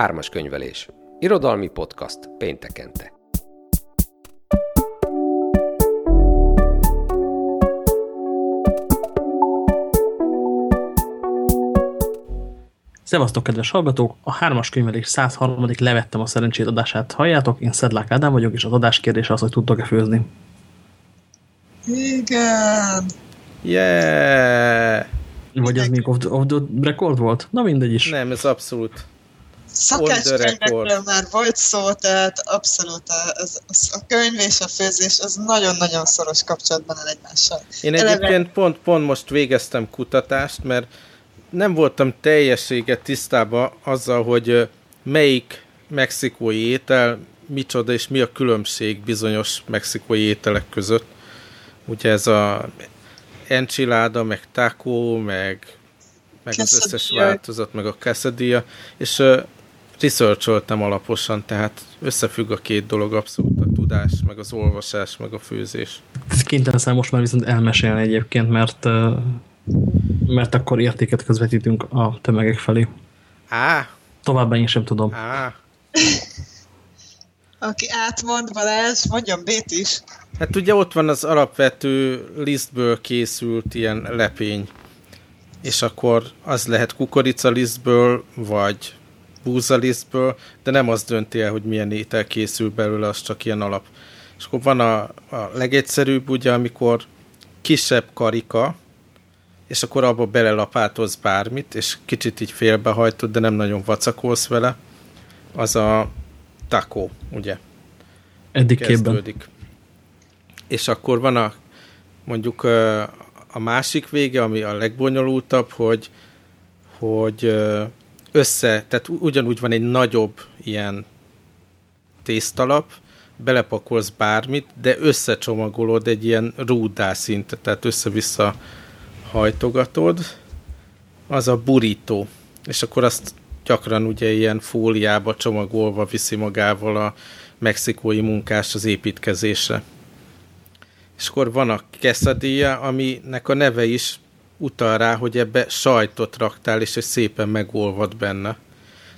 Ármas könyvelés. Irodalmi podcast péntekente. Szevasztok, kedves hallgatók! A hármas könyvelés 103. levettem a szerencsét adását halljátok. Én Szedlák Ádám vagyok, és az adás kérdése az, hogy tudtok-e főzni. Igen! Yeah! Vagy ez még off the, off the record volt? Na mindegy is. Nem, ez abszolút. Szakácskönyvekről már volt szó, tehát abszolút ez, ez, a könyv és a főzés az nagyon-nagyon szoros kapcsolatban áll egymással. Én egyébként Eleve... pont, pont most végeztem kutatást, mert nem voltam teljességet tisztában azzal, hogy melyik mexikói étel micsoda és mi a különbség bizonyos mexikói ételek között. Ugye ez a enchilada, meg taco, meg, meg az összes változat, meg a quesadilla, és researcholtam alaposan, tehát összefügg a két dolog abszolút, a tudás, meg az olvasás, meg a főzés. Kénytelen most már viszont elmesélni egyébként, mert mert akkor értéket közvetítünk a tömegek felé. Á. Továbbá én sem tudom. Á. Aki átmond, Balázs, mondjon Bét is. Hát ugye ott van az alapvető lisztből készült ilyen lepény, és akkor az lehet kukoricalisztből, vagy búzalisztből, de nem az dönti el, hogy milyen étel készül belőle, az csak ilyen alap. És akkor van a, a legegyszerűbb, ugye, amikor kisebb karika, és akkor abba belelapátolsz bármit, és kicsit így félbehajtod, de nem nagyon vacakolsz vele, az a taco, ugye? Eddig Kezdődik. képben. És akkor van a mondjuk a másik vége, ami a legbonyolultabb, hogy, hogy össze, tehát ugyanúgy van egy nagyobb ilyen tésztalap, belepakolsz bármit, de összecsomagolod egy ilyen rúdá szinte, tehát össze-vissza hajtogatod, az a burító. És akkor azt gyakran ugye ilyen fóliába csomagolva viszi magával a mexikói munkás az építkezésre. És akkor van a quesadilla, aminek a neve is utal rá, hogy ebbe sajtot raktál, és egy szépen megolvad benne.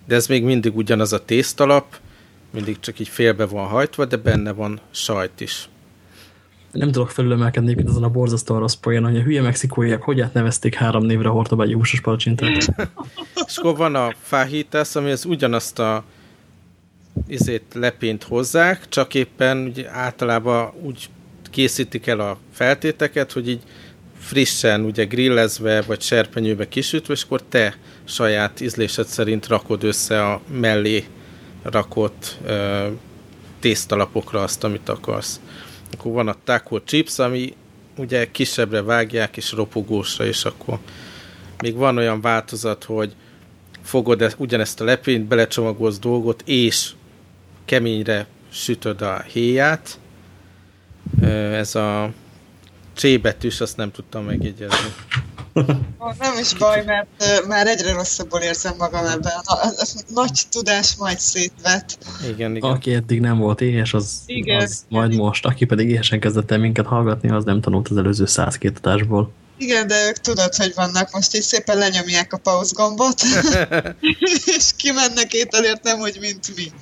De ez még mindig ugyanaz a tésztalap, mindig csak így félbe van hajtva, de benne van sajt is nem tudok felülemelkedni mint azon a borzasztóan rossz poén, hogy a hülye mexikóiak hogy átnevezték három névre hortobágyi húsos palacsintát. És akkor van a fajitas, ami az ugyanazt a izét lepényt hozzák, csak éppen ugye általában úgy készítik el a feltéteket, hogy így frissen, ugye grillezve, vagy serpenyőbe kisütve, és akkor te saját ízlésed szerint rakod össze a mellé rakott ö, tésztalapokra azt, amit akarsz. Akkor van a taco chips, ami ugye kisebbre vágják, és ropogósra, és akkor még van olyan változat, hogy fogod e ugyanezt a lepényt, belecsomagolsz dolgot, és keményre sütöd a héját. Ez a csébetűs, azt nem tudtam megjegyezni. Nem is baj, mert már egyre rosszabbul érzem magam ebben. A, a, a nagy tudás majd szétvet. Igen, igen. Aki eddig nem volt éhes, az, igen, az igen. majd most. Aki pedig éhesen kezdett el minket hallgatni, az nem tanult az előző 102 adásból. Igen, de ők tudod, hogy vannak. Most így szépen lenyomják a pause gombot, és kimennek ételért, nem, hogy mint mi.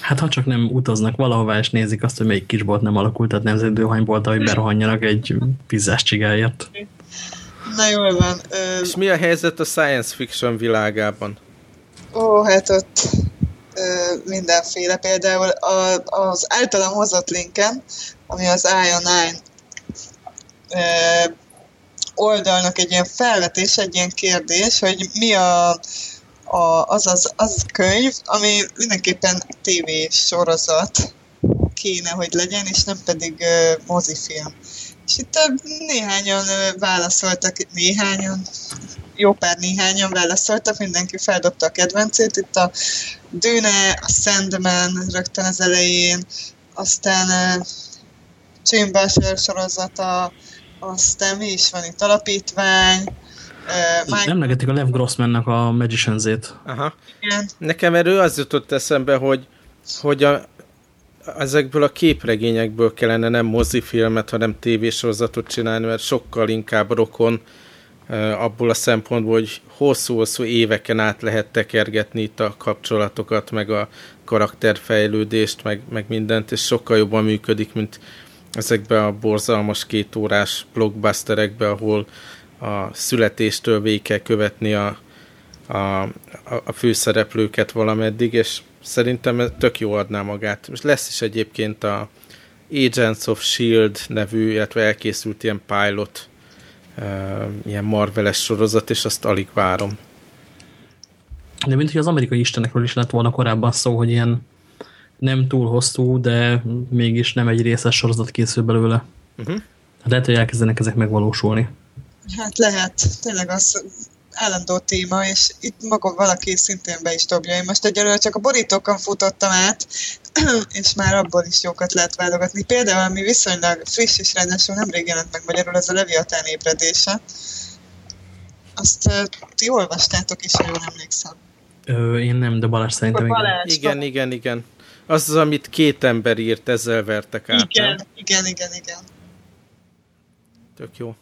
Hát ha csak nem utaznak valahová, és nézik azt, hogy melyik kisbolt nem alakult, tehát nemzetőhanybolt, hogy berohanjanak egy pizzás csigáért. Na jól van. Ö... És mi a helyzet a science fiction világában? Ó, hát ott ö, mindenféle. Például a, az általam hozott linken, ami az Ion 9 ö, oldalnak egy ilyen felvetés, egy ilyen kérdés, hogy mi a, a, az, az, az könyv, ami mindenképpen TV sorozat kéne, hogy legyen, és nem pedig ö, mozifilm. És itt néhányan válaszoltak, néhányan, jó pár néhányan válaszoltak, mindenki feldobta a kedvencét. Itt a Dune, a Sandman rögtön az elején, aztán Jim Basher sorozata, aztán mi is van itt, alapítvány, Uh, Emlegetik a Lev Grossmannak a Magicians-ét. Aha. Igen. Nekem erről az jutott eszembe, hogy, hogy a, ezekből a képregényekből kellene nem mozifilmet, hanem tévésorozatot csinálni, mert sokkal inkább rokon abból a szempontból, hogy hosszú-hosszú éveken át lehet tekergetni itt a kapcsolatokat, meg a karakterfejlődést, meg, meg mindent, és sokkal jobban működik, mint ezekbe a borzalmas kétórás blockbusterekbe, ahol a születéstől végig kell követni a, a, a főszereplőket valameddig, és szerintem tök jó adná magát. Most lesz is egyébként a Agents of S.H.I.E.L.D. nevű, illetve elkészült ilyen pilot, ilyen marveles sorozat, és azt alig várom. De mint hogy az amerikai istenekről is lett volna korábban szó, hogy ilyen nem túl hosszú, de mégis nem egy részes sorozat készül belőle. Uh mhm. -huh. Lehet, hogy elkezdenek ezek megvalósulni. Hát lehet, tényleg az állandó téma, és itt maga valaki szintén be is dobja. Én most egyelőre csak a borítókon futottam át, és már abból is jókat lehet válogatni. Például, ami viszonylag friss és ráadásul nemrég jelent meg magyarul, ez a Leviatán ébredése. Azt uh, ti olvastátok is, ha jól emlékszem. Ö, én nem, de Balázs szerintem Balázs, igen. Igen, igen, igen. Az az, amit két ember írt, ezzel vertek át. Igen, nem? igen, igen, igen. Tök jó.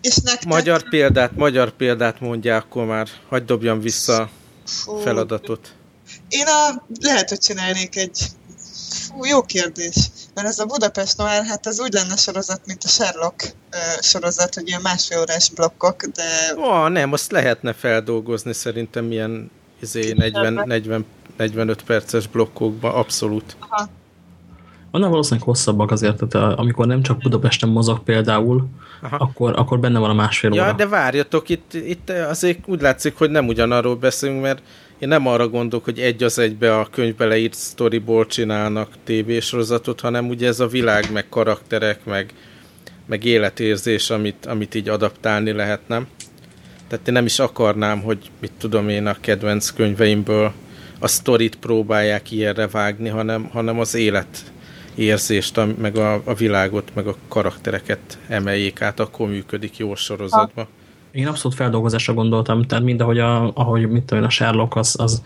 És nektek... Magyar példát, magyar példát mondja, akkor már hagyd dobjam vissza Fú. feladatot. Én a, lehet, hogy csinálnék egy Fú, jó kérdés. Mert ez a Budapest Noir, hát ez úgy lenne sorozat, mint a Sherlock uh, sorozat, hogy ilyen másfél órás blokkok, de... Ó, nem, azt lehetne feldolgozni szerintem ilyen izé, 40, 40, 45 perces blokkokba, abszolút. Aha. Annál valószínűleg hosszabbak azért, tehát amikor nem csak Budapesten mozog például, akkor, akkor benne van a másfél ja, óra. de várjatok, itt, itt azért úgy látszik, hogy nem ugyanarról beszélünk, mert én nem arra gondolok, hogy egy az egybe a könyvbe leírt storyból csinálnak tévésorozatot, hanem ugye ez a világ, meg karakterek, meg, meg életérzés, amit, amit így adaptálni lehet, nem? Tehát én nem is akarnám, hogy mit tudom én a kedvenc könyveimből a sztorit próbálják ilyenre vágni, hanem, hanem az élet érzést, meg a, a világot, meg a karaktereket emeljék át, akkor működik jó sorozatban. Én abszolút feldolgozásra gondoltam, tehát mindahogy a, ahogy mit tudom, a Sherlock az, az,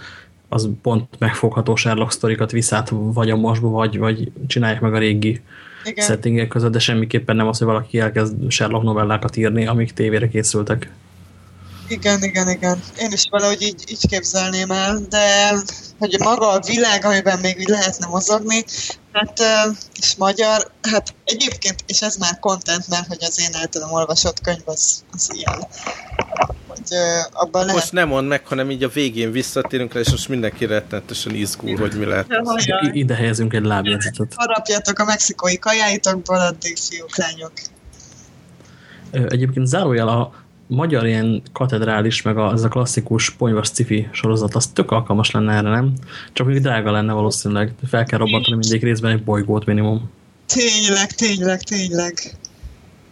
az pont megfogható Sherlock sztorikat viszát vagy a mosba, vagy, vagy csinálják meg a régi igen. settingek között, de semmiképpen nem az, hogy valaki elkezd Sherlock novellákat írni, amik tévére készültek. Igen, igen, igen. Én is valahogy így, így képzelném el, de hogy maga a világ, amiben még így lehetne mozogni, hát, és magyar, hát egyébként, és ez már content, mert hogy az én általam olvasott könyv az, az ilyen. Hogy, abban lehet... Most nem mond meg, hanem így a végén visszatérünk rá, és most mindenki rettenetesen izgul, hogy mi lehet. Ide helyezünk egy lábjegyzetet. Harapjátok a mexikói kajáitokból, addig fiúk, lányok. Egyébként zárójel a magyar ilyen katedrális, meg a, ez a klasszikus ponyvas cifi sorozat, az tök alkalmas lenne erre, nem? Csak még drága lenne valószínűleg. Fel kell robbantani mindig részben egy bolygót minimum. Tényleg, tényleg, tényleg.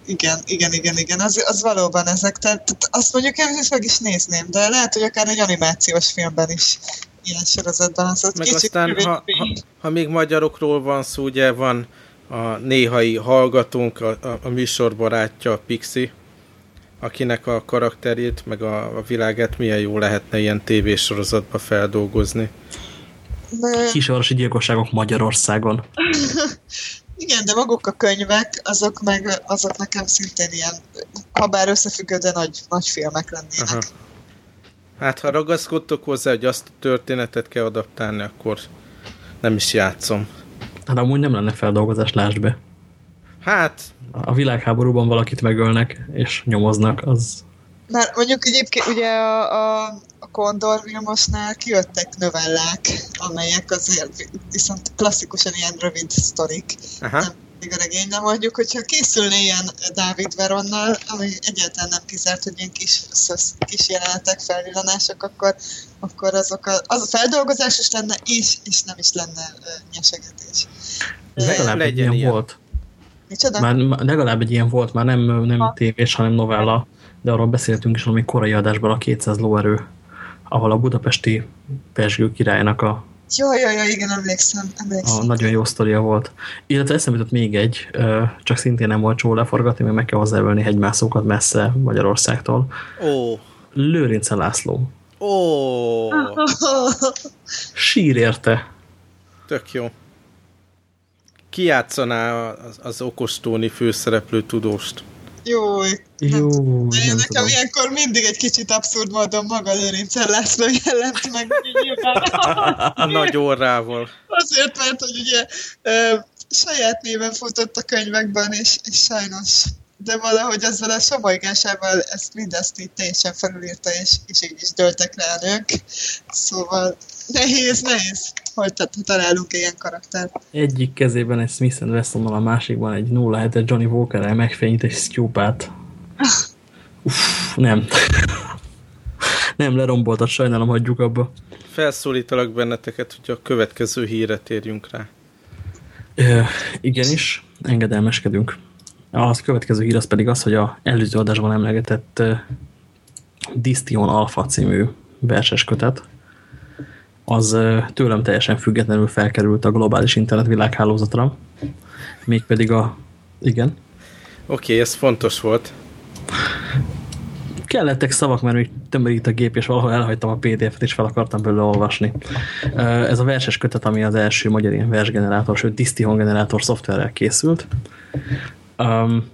Igen, igen, igen, igen, az, az valóban ezek. Tehát, tehát azt mondjuk én is meg is nézném, de lehet, hogy akár egy animációs filmben is ilyen sorozatban az ott Meg aztán, ha, ha, ha, még magyarokról van szó, ugye van a néhai hallgatónk, a, a, a műsor barátja, a Pixi, akinek a karakterét, meg a, a világát milyen jó lehetne ilyen tévésorozatba feldolgozni. De... Kisorsi gyilkosságok Magyarországon. Igen, de maguk a könyvek, azok meg azok nekem szintén ilyen, ha bár összefüggő, de nagy, nagy filmek lennének. Aha. Hát, ha ragaszkodtok hozzá, hogy azt a történetet kell adaptálni, akkor nem is játszom. Hát amúgy nem lenne feldolgozás, lásd be. Hát... A világháborúban valakit megölnek, és nyomoznak, az... Már mondjuk egyébként ugye a, a, a Kondor Vilmosnál kijöttek novellák, amelyek azért viszont klasszikusan ilyen rövid sztorik. Aha. Nem, még a regény nem mondjuk, hogyha készülne ilyen Dávid Veronnal, ami egyáltalán nem kizárt, hogy ilyen kis, kis jelenetek, felvillanások, akkor, akkor azok a, az a feldolgozás is lenne, és, és nem is lenne uh, nyesegetés. Legalább legyen ilyen volt. Micsoda? Már legalább egy ilyen volt, már nem, nem tévés, hanem novella, de arról beszéltünk is valami korai adásban a 200 lóerő, ahol a budapesti Pesgő királynak a jó, jó, jó, igen, emlékszem, emlékszem. A nagyon jó sztoria volt. Illetve eszembe jutott még egy, csak szintén nem volt csó leforgatni, mert meg kell hozzáölni hegymászókat messze Magyarországtól. Ó. Lőrince László. Ó. Sír érte. Tök jó. Ki játszaná az, az okostóni főszereplő tudóst? Jó. Jó. Nem, nekem tudom. ilyenkor mindig egy kicsit abszurd módon maga Lőrincsel László jelent meg. A nagy orrával. Azért, mert hogy ugye ö, saját néven futott a könyvekben, és, és sajnos de valahogy ezzel a somolygásával ezt mindezt így teljesen felülírta, és, és így is döltek rá a nők. Szóval nehéz, nehéz, hogy találunk ilyen karaktert. Egyik kezében egy Smith wesson a másikban egy 07 Johnny Walker-el megfenyít egy Stupát. Uff, nem. nem, leromboltat, sajnálom, hagyjuk abba. Felszólítalak benneteket, hogy a következő híre térjünk rá. Ö, igenis, engedelmeskedünk. A következő hír az pedig az, hogy a előző adásban emlegetett uh, Distion Alpha című verses kötet, az tőlem teljesen függetlenül felkerült a globális internet világhálózatra, mégpedig a... igen. Oké, okay, ez fontos volt. Kellettek szavak, mert még tömörít a gép, és valahol elhagytam a PDF-et, és fel akartam belőle olvasni. Ez a verses kötet, ami az első magyar ilyen versgenerátor, sőt Distion generátor szoftverrel készült, Um,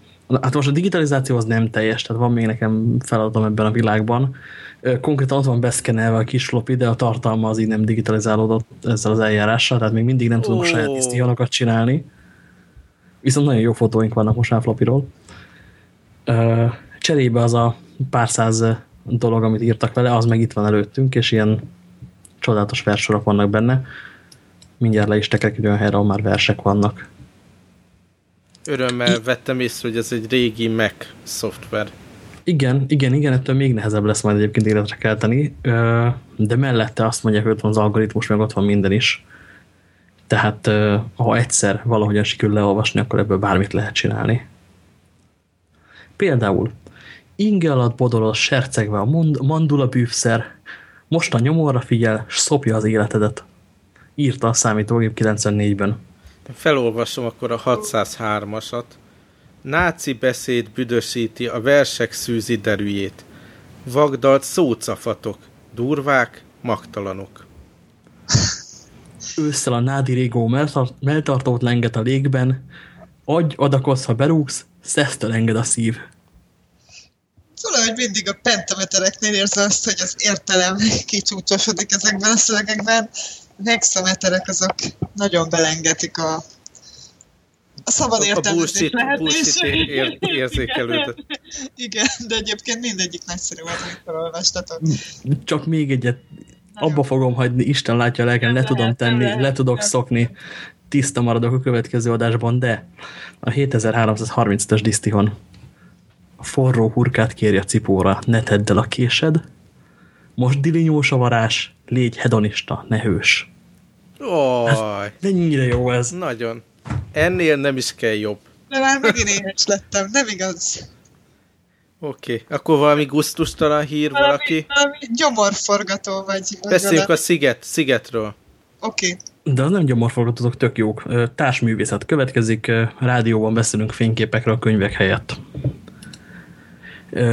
hát most a digitalizáció az nem teljes, tehát van még nekem feladatom ebben a világban. Konkrétan ott van beszkenelve a kis floppy, de a tartalma az így nem digitalizálódott ezzel az eljárással, tehát még mindig nem tudunk oh. saját tisztihanokat csinálni. Viszont nagyon jó fotóink vannak most már floppyról. Cserébe az a pár száz dolog, amit írtak vele, az meg itt van előttünk, és ilyen csodálatos versorok vannak benne. Mindjárt le is tekerek egy olyan helyre, ahol már versek vannak örömmel vettem észre, hogy ez egy régi Mac szoftver. Igen, igen, igen, ettől még nehezebb lesz majd egyébként életre kelteni, de mellette azt mondják, hogy ott van az algoritmus, meg ott van minden is. Tehát ha egyszer valahogyan sikerül leolvasni, akkor ebből bármit lehet csinálni. Például inge alatt bodorol sercegve a mandula bűvszer, most a nyomorra figyel, s szopja az életedet. Írta a számítógép 94-ben. Felolvasom akkor a 603-asat. Náci beszéd büdösíti a versek szűzi derűjét. Vagdalt szócafatok, durvák, magtalanok. Ősszel a nádi régó melltartót lenget a légben, adj, adakozz, ha berúgsz, szesztől enged a szív. Valahogy mindig a pentametereknél érzem azt, hogy az értelem kicsúcsosodik ezekben a szövegekben, hexameterek azok nagyon belengetik a a szabad értelmezés lehetőségét. Ér, érzékelődött. Igen, de egyébként mindegyik nagyszerű volt, amikor olvastatok. Csak még egyet abba fogom hagyni, Isten látja a lelken, le tudom tenni, le tudok szokni, tiszta maradok a következő adásban, de a 7330-as disztihon a forró hurkát kérje a cipóra, ne tedd el a késed, most dilinyós a varás, légy hedonista, ne hős. Oj. Mennyire jó ez. Nagyon. Ennél nem is kell jobb. De már megint éhes lettem, nem igaz. Oké, okay. akkor valami guztustalan hír valami, valaki? Valami gyomorforgató vagy. Beszéljünk a sziget, szigetről. Oké. Okay. De az nem gyomorforgatók, tök jók. Társművészet következik, rádióban beszélünk fényképekről a könyvek helyett.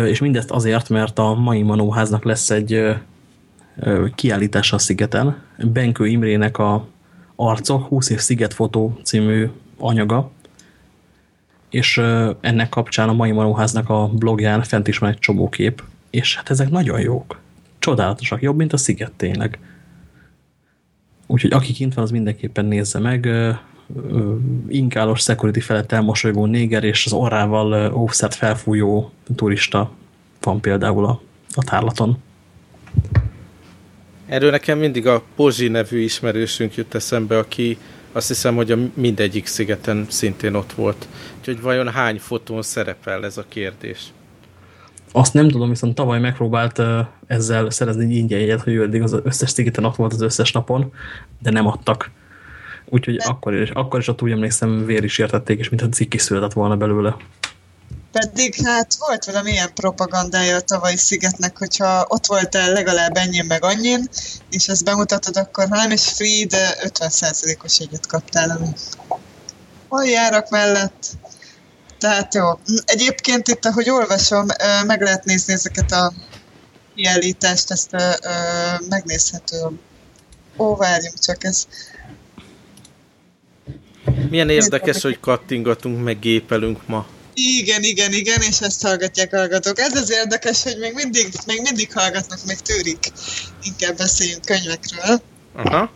És mindezt azért, mert a mai Manóháznak lesz egy kiállítása a szigeten. Benkő Imrének a Arcok 20 év szigetfotó című anyaga, és ennek kapcsán a mai Manóháznak a blogján fent is van egy csomó kép, és hát ezek nagyon jók. Csodálatosak, jobb, mint a sziget tényleg. Úgyhogy aki kint van, az mindenképpen nézze meg. Inkálos security felett elmosolygó néger és az orrával offset felfújó turista van például a, a tárlaton. Erről nekem mindig a Pozsi nevű ismerősünk jut eszembe, aki azt hiszem, hogy a mindegyik szigeten szintén ott volt. Úgyhogy vajon hány fotón szerepel ez a kérdés? Azt nem tudom, viszont tavaly megpróbált ezzel szerezni egy ingyen jegyet, hogy ő eddig az összes szigeten ott volt az összes napon, de nem adtak. Úgyhogy akkor is, akkor is ott úgy emlékszem, vér is értették, és mintha cikk is született volna belőle. Pedig hát volt valami ilyen propagandája a tavalyi szigetnek, hogyha ott voltál legalább ennyi meg annyin, és ezt bemutatod, akkor ha nem is free, de 50%-os egyet kaptál, ami aljárak mellett. Tehát jó. Egyébként itt, ahogy olvasom, meg lehet nézni ezeket a kiállítást, ezt megnézhető. Ó, várjunk csak, ez... Milyen érdekes, hogy kattingatunk, meg gépelünk ma. Igen, igen, igen, és ezt hallgatják hallgatók. Ez az érdekes, hogy még mindig, még mindig hallgatnak, még tűrik. Inkább beszéljünk könyvekről. Aha.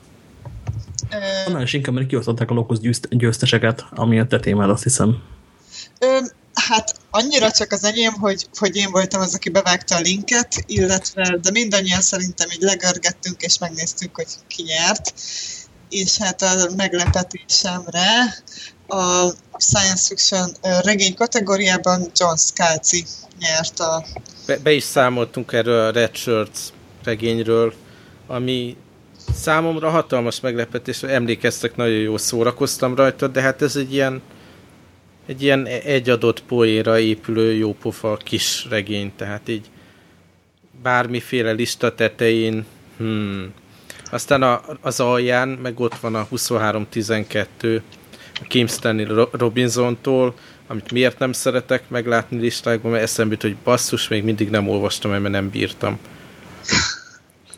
Annál is inkább, mert kiosztották a Locus győzteseket, ami a te témád, azt hiszem. Ö, hát annyira csak az enyém, hogy, hogy én voltam az, aki bevágta a linket, illetve, de mindannyian szerintem így legörgettünk, és megnéztük, hogy ki nyert. És hát a meglepetésemre a science fiction regény kategóriában John Scalzi nyert a... Be, be is számoltunk erről a Red Shirts regényről, ami számomra hatalmas meglepetés, emlékeztek, nagyon jó szórakoztam rajta, de hát ez egy ilyen egy ilyen egy adott poéra épülő jópofa kis regény, tehát így bármiféle lista tetején hmm. Aztán a, az alján meg ott van a 2312 a Kim Stanley Robinson-tól, amit miért nem szeretek meglátni listákban, mert eszembe jut, hogy basszus, még mindig nem olvastam, mert nem bírtam.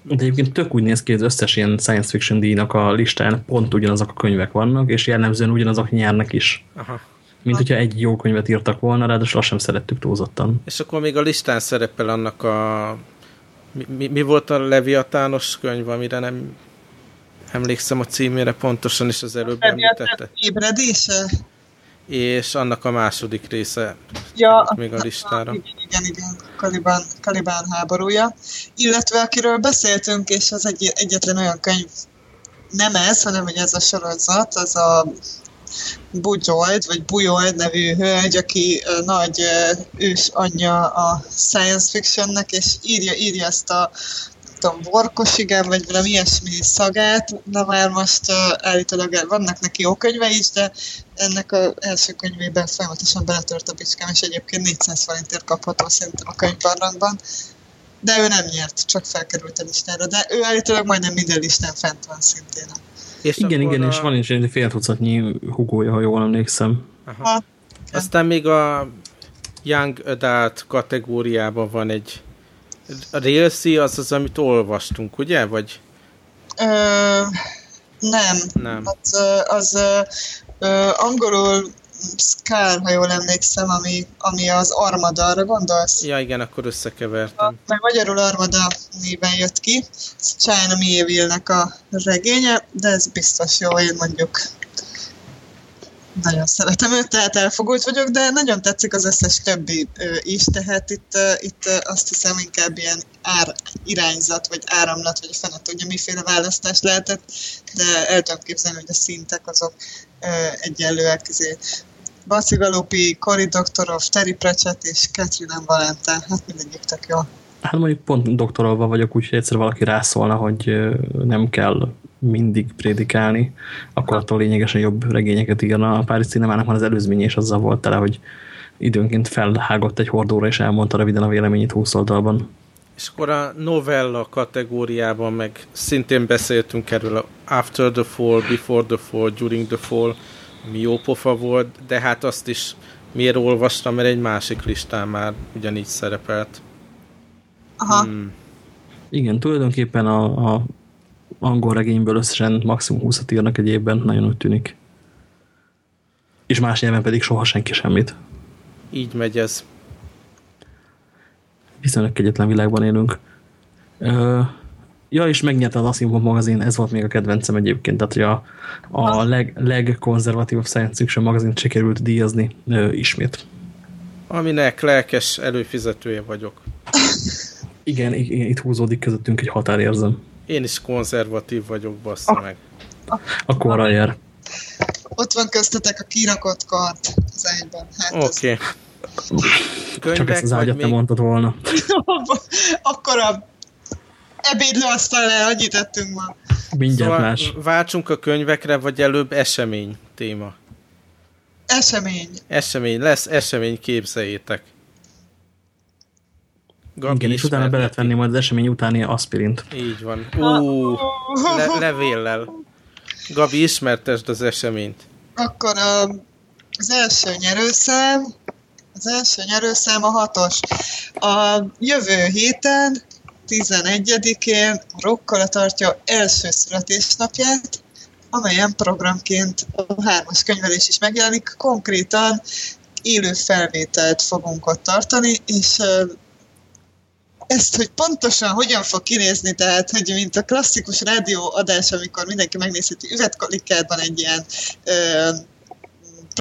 De egyébként tök úgy néz ki, hogy az összes ilyen science fiction díjnak a listán pont ugyanazok a könyvek vannak, és jellemzően ugyanazok nyernek is. Aha. Mint hogyha egy jó könyvet írtak volna, ráadásul azt sem szerettük túlzottan. És akkor még a listán szerepel annak a... Mi, mi, mi volt a Leviatános könyv, amire nem emlékszem a címére pontosan, és az előbb említette. Ébredése? És annak a második része ja, még a listára. Igen, igen, igen. Kalibán, Kalibán háborúja. Illetve akiről beszéltünk, és az egy, egyetlen olyan könyv, nem ez, hanem hogy ez a sorozat, az a Bujold, vagy Bujold nevű hölgy, aki nagy ős anyja a science fictionnek, és írja, írja ezt a tudom, borkosigán, vagy valami ilyesmi szagát, na már most uh, állítólag vannak neki jó könyve is, de ennek az első könyvében folyamatosan beletört a bicskám, és egyébként 400 forintért kapható szerintem a könyvbarlangban. De ő nem nyert, csak felkerült a listára, de ő állítólag majdnem minden listán fent van szintén. És igen, igen, a... és van is egy fél tucatnyi hugója, ha jól emlékszem. Aha. Ha, Aztán még a Young Adult kategóriában van egy a DLC az az, amit olvastunk, ugye? Vagy... Ö, nem. Nem. Az, az ö, angolul Scar, ha jól emlékszem, ami, ami az Armada, arra gondolsz? Ja, igen, akkor összekevertem. Mert magyarul Armada néven jött ki. Ez China Mieville-nek a regénye, de ez biztos jó, én mondjuk nagyon szeretem őt, tehát elfogult vagyok, de nagyon tetszik az összes többi ö, is, tehát itt, ö, itt ö, azt hiszem inkább ilyen ár, irányzat, vagy áramlat, vagy a fene tudja, miféle választás lehetett, de el tudom képzelni, hogy a szintek azok egyenlőek. Baci Galupi, Cory Doktorov, Terry Pratchett és Catherine Valente, hát mindegyik tök jó. Hát mondjuk pont doktorolva vagyok, úgyhogy egyszer valaki rászólna, hogy nem kell mindig prédikálni, akkor attól lényegesen jobb regényeket igen. A Párizs Cinemának van az előzménye, és azzal volt tele, hogy időnként felhágott egy hordóra, és elmondta röviden a véleményét 20 oldalban. És akkor a novella kategóriában meg szintén beszéltünk erről After the Fall, Before the Fall, During the Fall, jó pofa volt, de hát azt is miért olvastam, mert egy másik listán már ugyanígy szerepelt. Aha. Hmm. Igen, tulajdonképpen a, a angol regényből összesen maximum 20 írnak egy évben, nagyon úgy tűnik. És más nyelven pedig soha senki semmit. Így megy ez. Viszonylag egyetlen világban élünk. Ö, ja, és megnyerte az Asimov magazin, ez volt még a kedvencem egyébként, tehát hogy a, a leg, legkonzervatívabb science fiction magazint sikerült díjazni ö, ismét. Aminek lelkes előfizetője vagyok. Igen, itt húzódik közöttünk egy határérzem. Én is konzervatív vagyok, bassza meg. Akkor arra jár. Ott van köztetek a kirakott kart az egyben. Hát Oké. Okay. Csak ezt az ágyat még... nem mondtad volna. Akkor a le, annyit tettünk ma. Mindjárt szóval más. Váltsunk a könyvekre, vagy előbb esemény téma? Esemény. Esemény, lesz esemény, képzeljétek. Gabi Igen, és utána be lehet venni majd az esemény utáni aspirint. Így van. Ú, le, levéllel. Gabi, ismertesd az eseményt. Akkor a, az első nyerőszám, az első nyerőszám a hatos. A jövő héten, 11-én Rokkola tartja első születésnapját, amelyen programként a hármas könyvelés is megjelenik. Konkrétan élő felvételt fogunk ott tartani, és ezt, hogy pontosan hogyan fog kinézni, tehát, hogy mint a klasszikus rádióadás, amikor mindenki megnézheti üvetkolikádban egy ilyen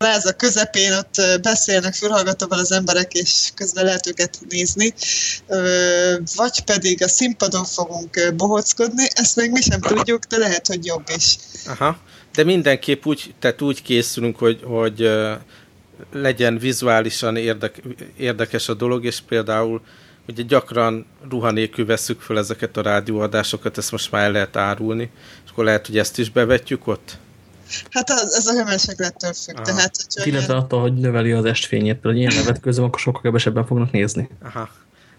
pláza közepén, ott beszélnek fülhallgatóval az emberek, és közben lehet őket nézni, vagy pedig a színpadon fogunk bohockodni, ezt még mi sem tudjuk, de lehet, hogy jobb is. Aha, de mindenképp úgy, tehát úgy készülünk, hogy, hogy legyen vizuálisan érdek, érdekes a dolog, és például ugye gyakran ruha nélkül veszük fel ezeket a rádióadásokat, ezt most már el lehet árulni, és akkor lehet, hogy ezt is bevetjük ott? Hát az, ez a hőmérséklettől függ. Aha. Tehát, Illetve ilyen... attól, hogy növeli az estfényét, például ilyen nevet közben, akkor sokkal kevesebben fognak nézni. Aha.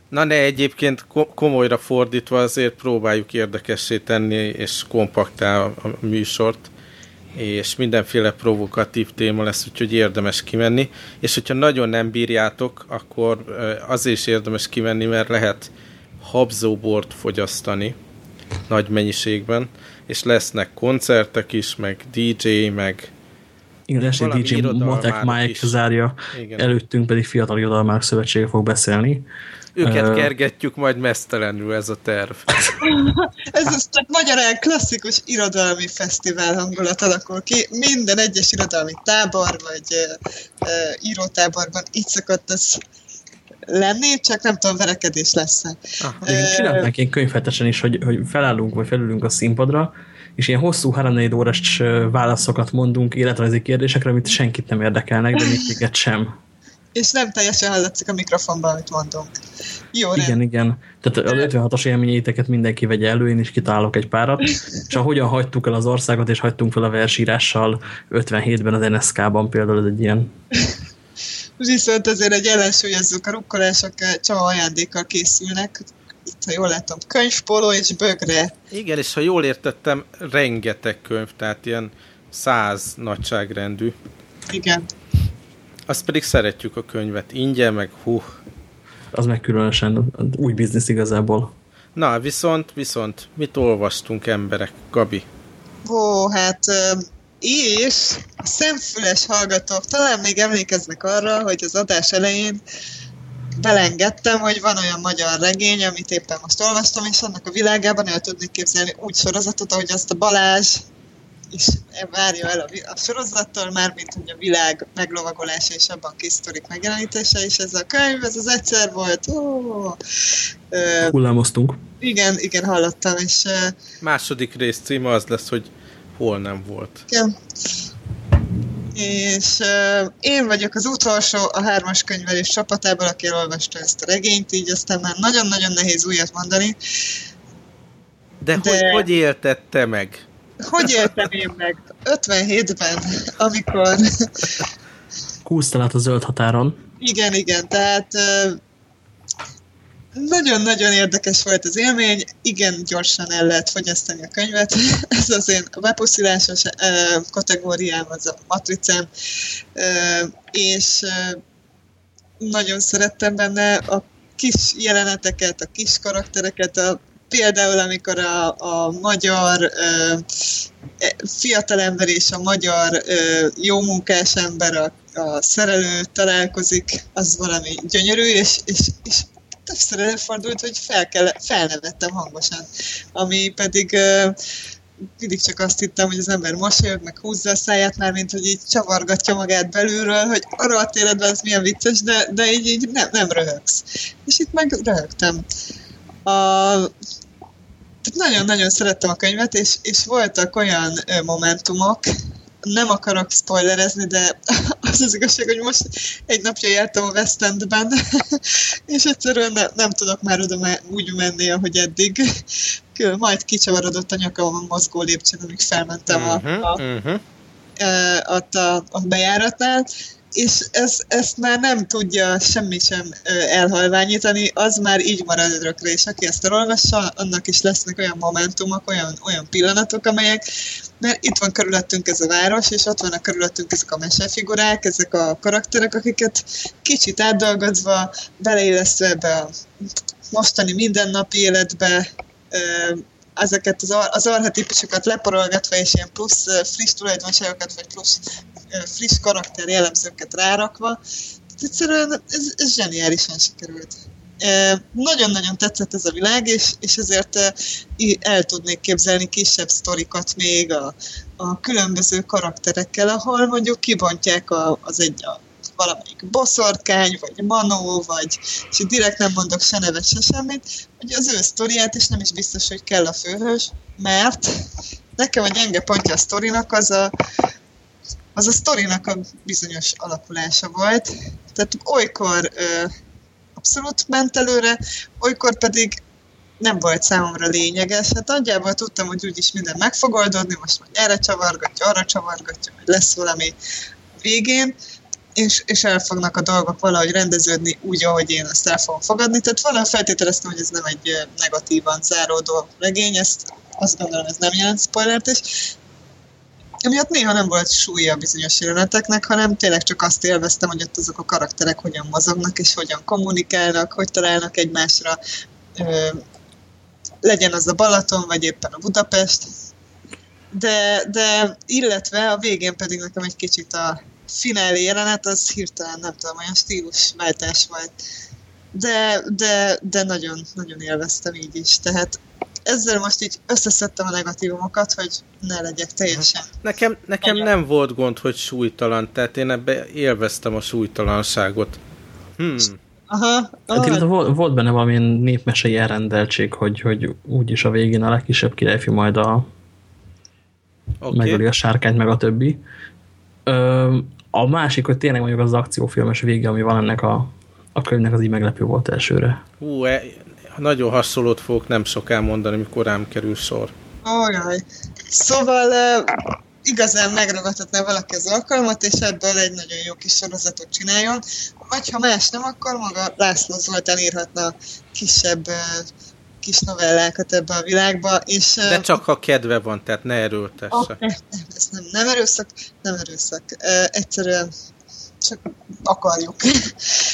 Na ne, egyébként komolyra fordítva azért próbáljuk érdekessé tenni és kompaktál a műsort és mindenféle provokatív téma lesz, úgyhogy érdemes kimenni. És hogyha nagyon nem bírjátok, akkor azért is érdemes kimenni, mert lehet habzóbort fogyasztani nagy mennyiségben, és lesznek koncertek is, meg DJ, meg egy DJ Matek Mike is. zárja, Igen. előttünk pedig Fiatal Irodalmák Szövetsége fog beszélni. Őket uh, kergetjük majd mesztelenül ez a terv. ez az csak magyarán klasszikus irodalmi fesztivál hangulat alakul ki. Minden egyes irodalmi tábor, vagy uh, uh, írótáborban így szokott ez lenni, csak nem tudom, verekedés lesz-e. Ah, csinálnánk ilyen könyvhetesen is, hogy, hogy felállunk, vagy felülünk a színpadra, és ilyen hosszú 3 órás válaszokat mondunk életrajzi kérdésekre, amit senkit nem érdekelnek, de még sem és nem teljesen hallatszik a mikrofonban, amit mondunk. Jó, Igen, nem? igen. Tehát az 56-os élményeiteket mindenki vegye elő, én is kitálok egy párat. És ahogyan hagytuk el az országot, és hagytunk fel a versírással 57-ben az NSK-ban például ez egy ilyen. Viszont azért egy ellensúlyozzuk, a rukkolások csava ajándékkal készülnek, itt, ha jól látom, könyvpoló és bögre. Igen, és ha jól értettem, rengeteg könyv, tehát ilyen száz nagyságrendű. Igen. Azt pedig szeretjük a könyvet. Ingyen, meg hú. Az meg különösen új biznisz igazából. Na, viszont, viszont mit olvastunk emberek, Gabi? Ó, hát és a szemfüles hallgatók talán még emlékeznek arra, hogy az adás elején belengedtem, hogy van olyan magyar regény, amit éppen most olvastam, és annak a világában el tudnék képzelni úgy sorozatot, ahogy azt a Balázs is várja el a, a sorozattal, már mint hogy a világ meglovagolása és abban kis sztorik megjelenítése, és ez a könyv, ez az egyszer volt, ó, ö, Hullámoztunk. Igen, igen, hallottam, és... Második rész címe az lesz, hogy hol nem volt. Igen. És uh, én vagyok az utolsó a hármas könyvelés csapatából, aki elolvasta ezt a regényt, így aztán már nagyon-nagyon nehéz újat mondani. De, de... Hogy, hogy éltette meg? hogy éltem én meg? 57-ben, amikor... Kúsztál át a zöld határon. Igen, igen, tehát nagyon-nagyon érdekes volt az élmény, igen gyorsan el lehet fogyasztani a könyvet, ez az én bepuszilásos kategóriám, az a matricám, és nagyon szerettem benne a kis jeleneteket, a kis karaktereket, a például amikor a, a magyar ö, e, fiatalember és a magyar ö, jó munkás ember, a, a szerelő találkozik, az valami gyönyörű, és, és, és többször előfordult, hogy fel kell, felnevettem hangosan, ami pedig mindig csak azt hittem, hogy az ember mosolyog, meg húzza a száját már, mint hogy így csavargatja magát belülről, hogy arra a téredben az milyen vicces, de, de így, így nem, nem röhögsz. És itt meg röhögtem. Nagyon-nagyon szerettem a könyvet, és, és voltak olyan momentumok, nem akarok spoilerezni, de az az igazság, hogy most egy napja jártam a West Endben, és egyszerűen ne, nem tudok már oda úgy menni, ahogy eddig. Majd kicsavarodott a nyakam a mozgó lépcsőn, amíg felmentem a, mhm, a, uh-huh. a, a, a bejáratnál, és ez, ezt már nem tudja semmi sem elhalványítani, az már így marad örökre, és aki ezt elolvassa, annak is lesznek olyan momentumok, olyan, olyan pillanatok, amelyek, mert itt van körülöttünk ez a város, és ott vannak körülöttünk ezek a mesefigurák, ezek a karakterek, akiket kicsit átdolgozva, beleillesztve ebbe a mostani mindennapi életbe, ezeket az, az archetípusokat leporolgatva, és ilyen plusz friss tulajdonságokat, vagy plusz friss karakter jellemzőket rárakva. Egyszerűen ez, ez zseniálisan sikerült. Nagyon-nagyon tetszett ez a világ, és, és ezért el tudnék képzelni kisebb sztorikat még a, a különböző karakterekkel, ahol mondjuk kibontják a, az egy a valamelyik boszorkány, vagy manó, vagy, és direkt nem mondok se nevet, se semmit, hogy az ő sztoriát, és nem is biztos, hogy kell a főhős, mert nekem a gyenge pontja a sztorinak az a, az a sztorinak a bizonyos alakulása volt. Tehát olykor ö, abszolút ment előre, olykor pedig nem volt számomra lényeges. Hát nagyjából tudtam, hogy úgyis minden meg fog oldódni, most majd erre csavargatja, arra csavargatja, hogy lesz valami végén, és, és el fognak a dolgok valahogy rendeződni úgy, ahogy én ezt el fogom fogadni. Tehát valahogy feltételeztem, hogy ez nem egy negatívan záródó regény, ezt azt gondolom, ez nem jelent spoilert is. Emiatt néha nem volt súlya bizonyos jeleneteknek, hanem tényleg csak azt élveztem, hogy ott azok a karakterek hogyan mozognak, és hogyan kommunikálnak, hogy találnak egymásra, ö, legyen az a Balaton, vagy éppen a Budapest. De, de illetve a végén pedig nekem egy kicsit a finálé jelenet, az hirtelen nem tudom, olyan stílusváltás volt. De, de, de nagyon, nagyon élveztem így is. Tehát ezzel most így összeszedtem a negatívumokat, hogy ne legyek teljesen. Nekem, nekem nem volt gond, hogy súlytalan, tehát én ebbe élveztem a súlytalanságot. Hmm. Aha. Hát, volt, volt benne valamilyen népmesei elrendeltség, hogy, hogy úgyis a végén a legkisebb királyfi majd a okay. megöli a sárkányt, meg a többi. Ö, a másik, hogy tényleg mondjuk az akciófilmes vége, ami van ennek a, a könyvnek, az így meglepő volt elsőre. Hú, e, nagyon hasonlót fogok nem sok elmondani, mikor rám kerül sor. Ojaj. Szóval e, igazán megragadhatná valaki az alkalmat, és ebből egy nagyon jó kis sorozatot csináljon. Vagy ha más nem, akkor maga László Zoltán írhatna kisebb e, kis novellákat ebbe a világba. És, De csak ha kedve van, tehát ne erőltesse. Ah, nem, ez nem, nem erőszak, nem erőszak. Egyszerűen csak akarjuk.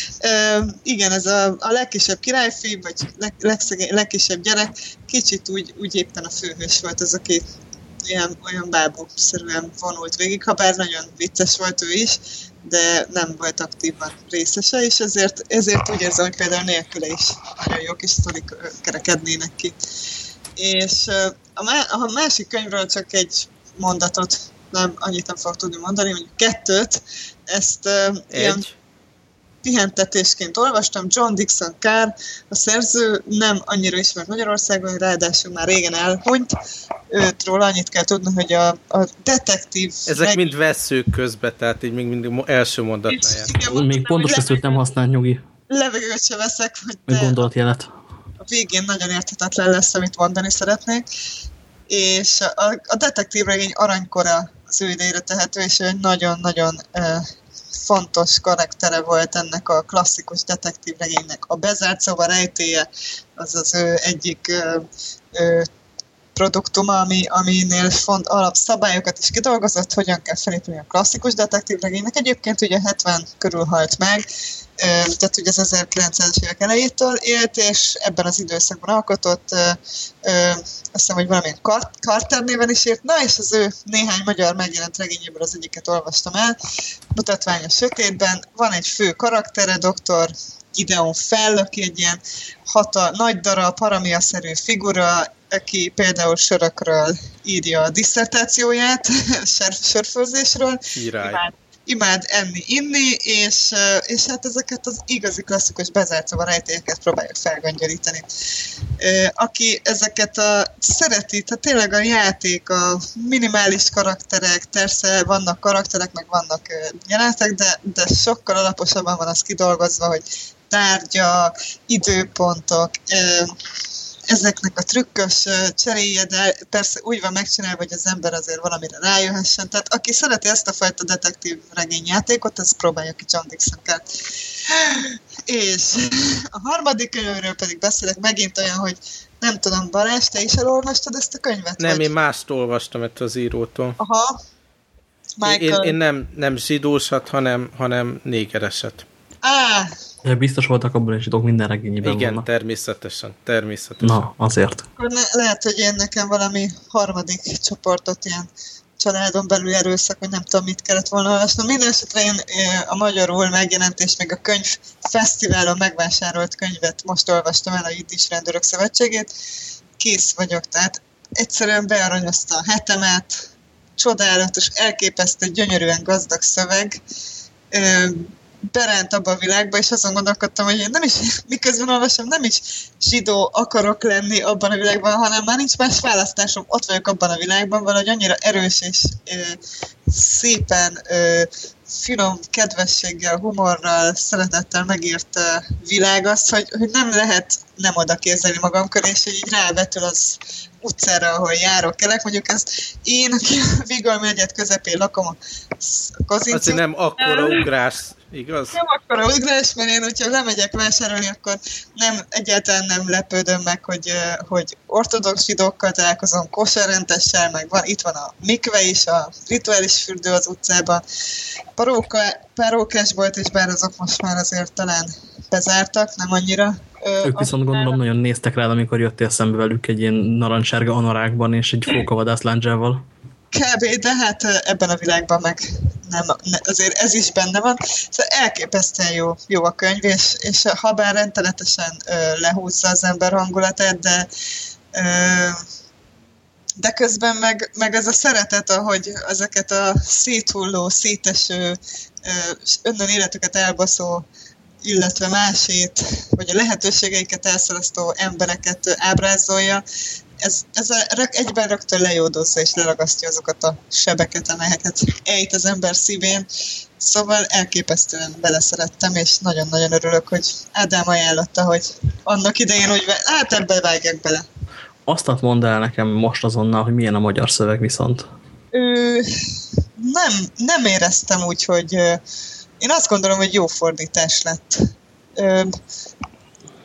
igen, ez a, a legkisebb királyfi, vagy leg, legszegény, legkisebb gyerek, kicsit úgy, úgy éppen a főhős volt az, aki ilyen, olyan bábú-szerűen vonult végig, ha bár nagyon vicces volt ő is, de nem volt aktívan részese, és ezért, ezért úgy érzem, hogy például nélküle is nagyon jó kis sztorik kerekednének ki. És a, má- a másik könyvről csak egy mondatot, nem, annyit nem fogok tudni mondani, mondjuk kettőt, ezt egy. ilyen pihentetésként olvastam, John Dixon Carr, a szerző nem annyira ismert Magyarországon, ráadásul már régen elhunyt. Őtről annyit kell tudni, hogy a, a detektív... Ezek mind veszők közbe, tehát így még mindig első mondatnál jár. Még pontos veszőt nem használ nyugi. Levegőt se veszek, hogy te gondolatjelet. A végén nagyon érthetetlen lesz, amit mondani szeretnék. És a, a detektív regény aranykora az ő idejére tehető, és egy nagyon-nagyon uh, fontos karaktere volt ennek a klasszikus detektív regénynek. A bezárt szóval rejtéje az az ő egyik ö, ö, produktuma, ami, aminél font alapszabályokat is kidolgozott, hogyan kell felépülni a klasszikus detektív regénynek. Egyébként ugye 70 körül halt meg, tehát ugye az 1900-es évek elejétől élt, és ebben az időszakban alkotott, azt hiszem, hogy valamilyen Carter néven is írt, na és az ő néhány magyar megjelent regényéből az egyiket olvastam el, mutatvány a sötétben, van egy fő karaktere, doktor Gideon Fell, aki egy ilyen hata, nagy darab, paramiaszerű figura, aki például sörökről írja a diszertációját, sörfőzésről. Imád, imád enni, inni, és, és hát ezeket az igazi klasszikus bezárt rejtélyeket próbálja felgöngyölíteni. Aki ezeket a szereti, tehát tényleg a játék, a minimális karakterek, persze vannak karakterek, meg vannak jelenetek, de, de sokkal alaposabban van az kidolgozva, hogy tárgyak, időpontok, ezeknek a trükkös cseréje, de persze úgy van megcsinálva, hogy az ember azért valamire rájöhessen. Tehát aki szereti ezt a fajta detektív regényjátékot, az próbálja ki John dixon -ket. És a harmadik könyvről pedig beszélek megint olyan, hogy nem tudom, Balázs, te is elolvastad ezt a könyvet? Nem, vagy? én mást olvastam ettől az írótól. Aha. Michael. Én, én nem, nem zsidósat, hanem, hanem négereset. Á! Biztos voltak abban is dolgok, minden regényében Igen, vannak. természetesen, természetesen. Na, azért. Akkor le lehet, hogy én nekem valami harmadik csoportot ilyen családon belül erőszak, hogy nem tudom, mit kellett volna olvasnom. Minden esetre én a magyarul megjelent és meg a könyv fesztiválon megvásárolt könyvet most olvastam el a Jiddis Rendőrök Szövetségét. Kész vagyok, tehát egyszerűen bearanyozta a hetemet, csodálatos, elképesztő, gyönyörűen gazdag szöveg, berent abba a világba, és azon gondolkodtam, hogy én nem is, miközben olvasom, nem is zsidó akarok lenni abban a világban, hanem már nincs más választásom, ott vagyok abban a világban, valahogy annyira erős és ö, szépen ö, finom kedvességgel, humorral, szeretettel megírt világ az, hogy, hogy nem lehet nem oda képzelni magam köré, és hogy így rávetül az utcára, ahol járok, kelek. Mondjuk ezt én, aki a Vigol megyet közepén lakom a Kazincon. Azért nem akkora ugrás, igaz? Nem akkora ugrás, mert én, hogyha lemegyek vásárolni, akkor nem, egyáltalán nem lepődöm meg, hogy, hogy ortodox zsidókkal találkozom, kosárentessel, meg van, itt van a mikve is, a rituális fürdő az utcában. Paróka, parókás volt, és bár azok most már azért talán bezártak, nem annyira. Ők viszont gondolom nagyon néztek rá, amikor jöttél szembe velük egy ilyen narancssárga anorákban és egy fókavadász láncsával. Kb, de hát ebben a világban meg nem, azért ez is benne van. Szóval elképesztően jó, jó a könyv, és, és ha bár rendeletesen lehúzza az ember hangulatát, de de közben meg, meg ez a szeretet, ahogy ezeket a széthulló, széteső, önnön életüket elbaszó illetve másét, vagy a lehetőségeiket elszalasztó embereket ábrázolja, ez, ez a, egyben rögtön lejódozza és leragasztja azokat a sebeket, amelyeket ejt az ember szívén. Szóval elképesztően beleszerettem, és nagyon-nagyon örülök, hogy Ádám ajánlotta, hogy annak idején, hogy hát ebbe vágjak bele. Azt mondd el nekem most azonnal, hogy milyen a magyar szöveg viszont. Ő, nem, nem éreztem úgy, hogy én azt gondolom, hogy jó fordítás lett. Ö,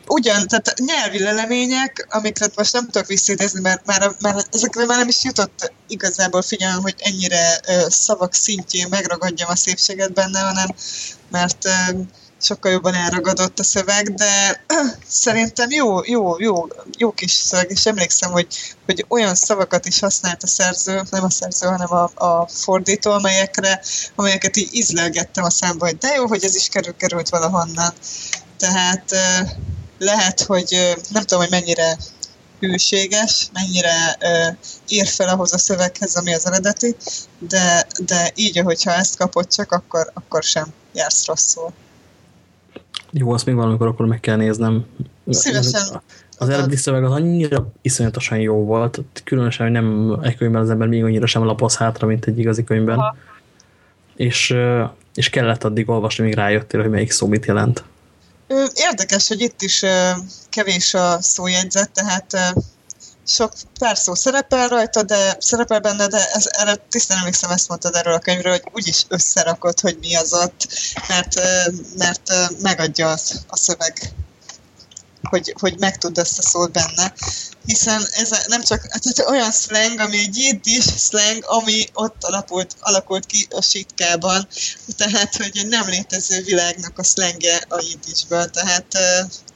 ugyan, tehát nyelvi lelemények, amiket most nem tudok visszidézni, mert már, már ezekre már nem is jutott igazából figyelem, hogy ennyire ö, szavak szintjén megragadjam a szépséget benne, hanem mert ö, sokkal jobban elragadott a szöveg, de szerintem jó, jó, jó, jó kis szöveg, és emlékszem, hogy, hogy olyan szavakat is használt a szerző, nem a szerző, hanem a, a fordító, amelyekre, amelyeket így ízlelgettem a számba, hogy de jó, hogy ez is kerül, került valahonnan. Tehát lehet, hogy nem tudom, hogy mennyire hűséges, mennyire uh, ír fel ahhoz a szöveghez, ami az eredeti, de, de így, hogyha ezt kapod csak, akkor, akkor sem jársz rosszul. Jó, azt még valamikor akkor meg kell néznem. Szívesen. Az eredeti szöveg az annyira iszonyatosan jó volt, különösen, hogy nem egy könyvben az ember még annyira sem lapoz hátra, mint egy igazi könyvben. Ha. És, és kellett addig olvasni, míg rájöttél, hogy melyik szó mit jelent. Érdekes, hogy itt is kevés a szójegyzet, tehát sok pár szó szerepel rajta, de szerepel benne, de ez, erre tisztán emlékszem, ezt mondtad erről a könyvről, hogy úgyis összerakod, hogy mi az ott, mert, mert megadja az, a szöveg, hogy, hogy megtud ezt a szót benne. Hiszen ez nem csak tehát olyan slang, ami egy jiddis slang, ami ott alakult, alakult ki a sitkában, tehát, hogy egy nem létező világnak a slangje a jiddisből, tehát...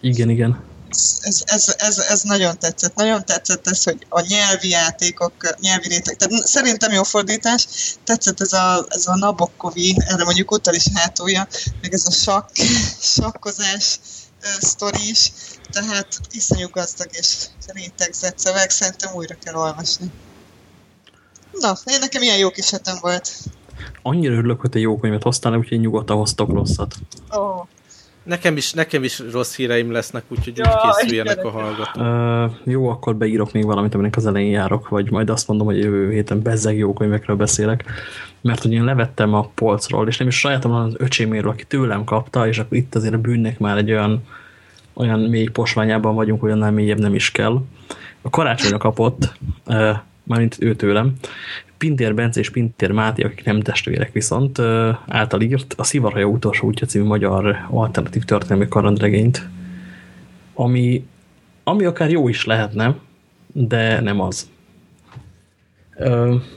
Igen, igen ez, ez, ez, ez nagyon tetszett. Nagyon tetszett ez, hogy a nyelvi játékok, nyelvi réteg. Tehát szerintem jó fordítás. Tetszett ez a, ez a Nabokkovi, erre mondjuk utal is hátulja, meg ez a sakk, sakkozás sztori is. Tehát iszonyú gazdag és rétegzett szöveg, szerintem újra kell olvasni. Na, én nekem ilyen jó kis hetem volt. Annyira örülök, hogy te jó könyvet hoztál, úgyhogy nyugodtan hoztok rosszat. Ó, oh. Nekem is, nekem is rossz híreim lesznek, úgyhogy ja, úgy készüljenek a hallgatók. Uh, jó, akkor beírok még valamit, aminek az elején járok, vagy majd azt mondom, hogy jövő héten bezzeg jó könyvekről beszélek. Mert hogy én levettem a polcról, és nem is sajátom az öcséméről, aki tőlem kapta, és akkor itt azért a bűnnek már egy olyan, olyan mély posványában vagyunk, hogy annál mélyebb nem is kell. A karácsonyra kapott, uh, mármint ő tőlem, Pintér Bence és Pintér Máté, akik nem testvérek viszont, által írt a Szivarhaja utolsó útja című magyar alternatív történelmi karandregényt, ami, ami akár jó is lehetne, de nem az.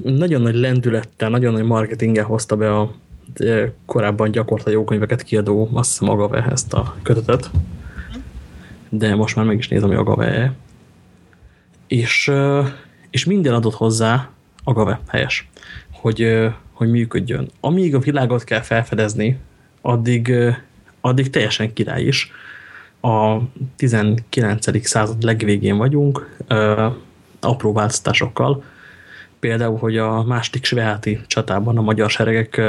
Nagyon nagy lendülettel, nagyon nagy marketinggel hozta be a, korábban gyakorta jó könyveket kiadó, azt hiszem Agave ezt a kötetet, de most már meg is nézem, hogy Agave. És, és minden adott hozzá, Agave, helyes, hogy, hogy működjön. Amíg a világot kell felfedezni, addig, addig teljesen király is. A 19. század legvégén vagyunk, apró változtatásokkal, például, hogy a második sváti csatában a magyar seregek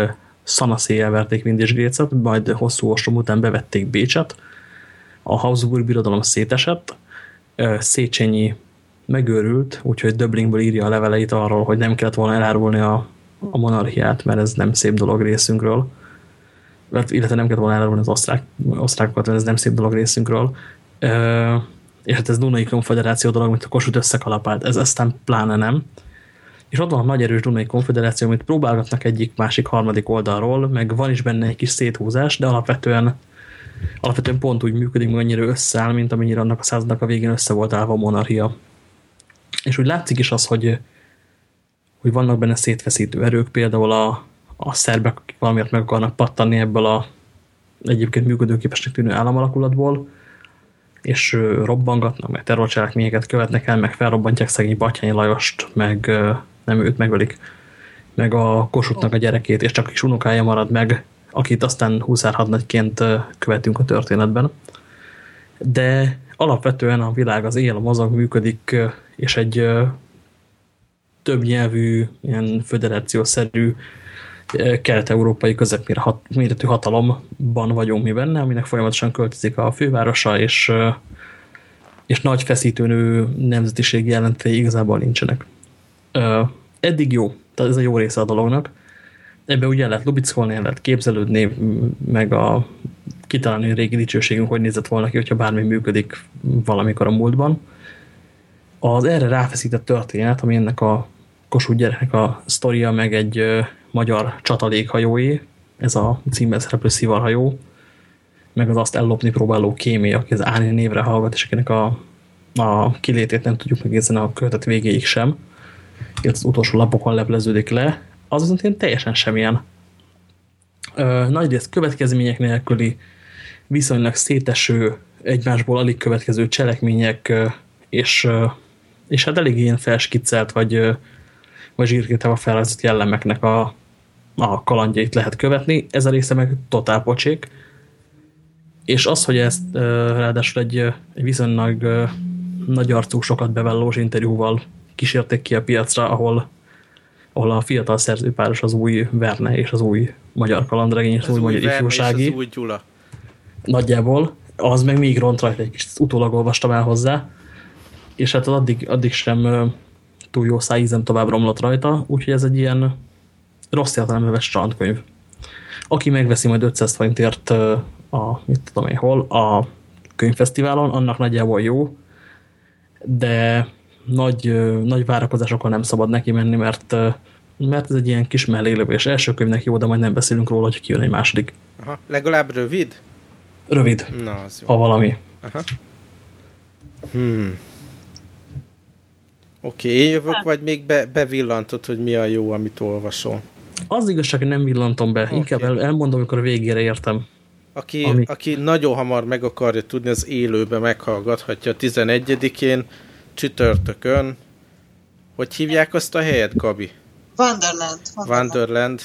szanaszéjel verték Vindisgrécet, majd hosszú ostrom után bevették Bécset, a Habsburg birodalom szétesett, Széchenyi megőrült, úgyhogy Döblingből írja a leveleit arról, hogy nem kellett volna elárulni a, a monarchiát, mert ez nem szép dolog részünkről. Illetve nem kellett volna elárulni az osztrák, osztrákokat, mert ez nem szép dolog részünkről. És hát ez Dunai Konfederáció dolog, mint a Kossuth összekalapált. Ez aztán pláne nem és ott van a nagy erős Dunai Konfederáció, amit próbálgatnak egyik, másik, harmadik oldalról, meg van is benne egy kis széthúzás, de alapvetően, alapvetően pont úgy működik, annyira összeáll, mint amennyire annak a századnak a végén össze volt állva a monarchia. És úgy látszik is az, hogy, hogy vannak benne szétfeszítő erők, például a, a szerbek, valamiért meg akarnak pattanni ebből a egyébként működőképesnek tűnő államalakulatból, és robbangatnak, meg terrorcselekményeket követnek el, meg felrobbantják szegény Batyányi Lajost, meg nem őt megölik, meg a Kossuthnak a gyerekét, és csak is unokája marad meg, akit aztán húszárhadnagyként követünk a történetben. De alapvetően a világ az él, mozog működik, és egy több nyelvű, ilyen föderációszerű kelet-európai közepméretű hatalomban vagyunk mi benne, aminek folyamatosan költözik a fővárosa, és, és nagy feszítőnő nemzetiség jelentei igazából nincsenek eddig jó, tehát ez a jó része a dolognak. Ebbe ugye lehet lubickolni, lehet képzelődni, meg a kitalálni a régi dicsőségünk, hogy nézett volna ki, hogyha bármi működik valamikor a múltban. Az erre ráfeszített történet, ami ennek a Kossuth gyereknek a sztoria, meg egy ö, magyar csatalékhajóé, ez a címben szereplő szivarhajó, meg az azt ellopni próbáló kémé, aki az Áni névre hallgat, és akinek a, a kilétét nem tudjuk egészen a kötet végéig sem az utolsó lapokon lepleződik le, az viszont ilyen teljesen semmilyen. Nagyrészt következmények nélküli, viszonylag széteső, egymásból alig következő cselekmények, és, és hát elég ilyen felskiccelt, vagy, vagy a felrajzott jellemeknek a, a kalandjait lehet követni. Ez a része meg totál pocsék. És az, hogy ezt ráadásul egy, egy viszonylag nagy arcú, sokat bevellós interjúval kísérték ki a piacra, ahol, ahol a fiatal szerzőpáros az új Verne és az új magyar kalandregény és az, az új magyar ifjúsági. az új Gyula. Nagyjából. Az meg még ront rajta, egy kicsit utólag olvastam el hozzá. És hát addig, addig sem túl jó szájízem tovább romlott rajta, úgyhogy ez egy ilyen rossz értelembe vett strandkönyv. Aki megveszi majd 500 forintért a, mit tudom én hol, a könyvfesztiválon, annak nagyjából jó, de nagy, nagy várakozásokkal nem szabad neki menni, mert, mert ez egy ilyen kis mellélövés. Első könyvnek jó, de majd nem beszélünk róla, hogy kijön egy második. Aha. Legalább rövid? Rövid. Na, az jó. Ha valami. Aha. Hmm. Oké, okay, én jövök, hát. vagy még be, bevillantod, hogy mi a jó, amit olvasol? Az igazság, hogy nem villantom be. Okay. Inkább el, elmondom, amikor a végére értem. Aki, ami... aki nagyon hamar meg akarja tudni, az élőbe meghallgathatja a 11-én csütörtökön. Hogy hívják azt a helyet, Gabi? Wonderland. Wonderland.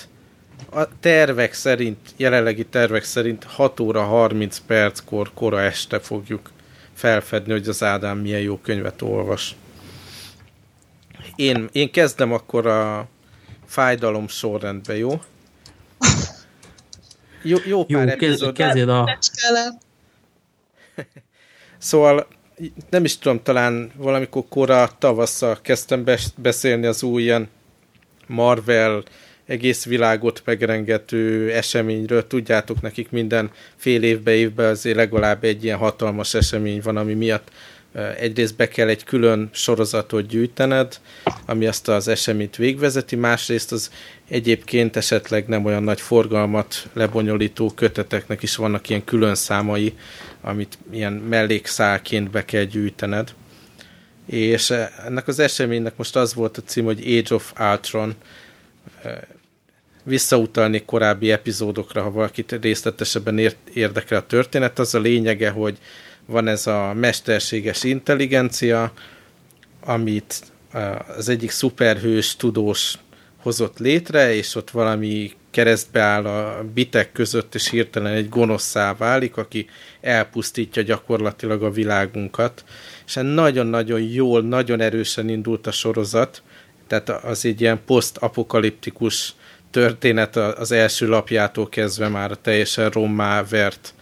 A tervek szerint, jelenlegi tervek szerint 6 óra 30 perckor, kora este fogjuk felfedni, hogy az Ádám milyen jó könyvet olvas. Én, én kezdem akkor a fájdalom sorrendbe, jó? Jó, jó pár jó, epizód. Kezdjed a... Szóval nem is tudom, talán valamikor kora tavasszal kezdtem beszélni az új ilyen Marvel egész világot megrengető eseményről. Tudjátok, nekik minden fél évbe, évbe azért legalább egy ilyen hatalmas esemény van, ami miatt egyrészt be kell egy külön sorozatot gyűjtened, ami azt az eseményt végvezeti, másrészt az egyébként esetleg nem olyan nagy forgalmat lebonyolító köteteknek is vannak ilyen külön számai, amit ilyen mellékszálként be kell gyűjtened. És ennek az eseménynek most az volt a cím, hogy Age of Ultron. visszautalni korábbi epizódokra, ha valakit részletesebben érdekel a történet. Az a lényege, hogy van ez a mesterséges intelligencia, amit az egyik szuperhős tudós hozott létre, és ott valami keresztbe áll a bitek között, és hirtelen egy gonoszszá válik, aki elpusztítja gyakorlatilag a világunkat. És nagyon-nagyon jól, nagyon erősen indult a sorozat, tehát az egy ilyen posztapokaliptikus történet az első lapjától kezdve már teljesen rommá vert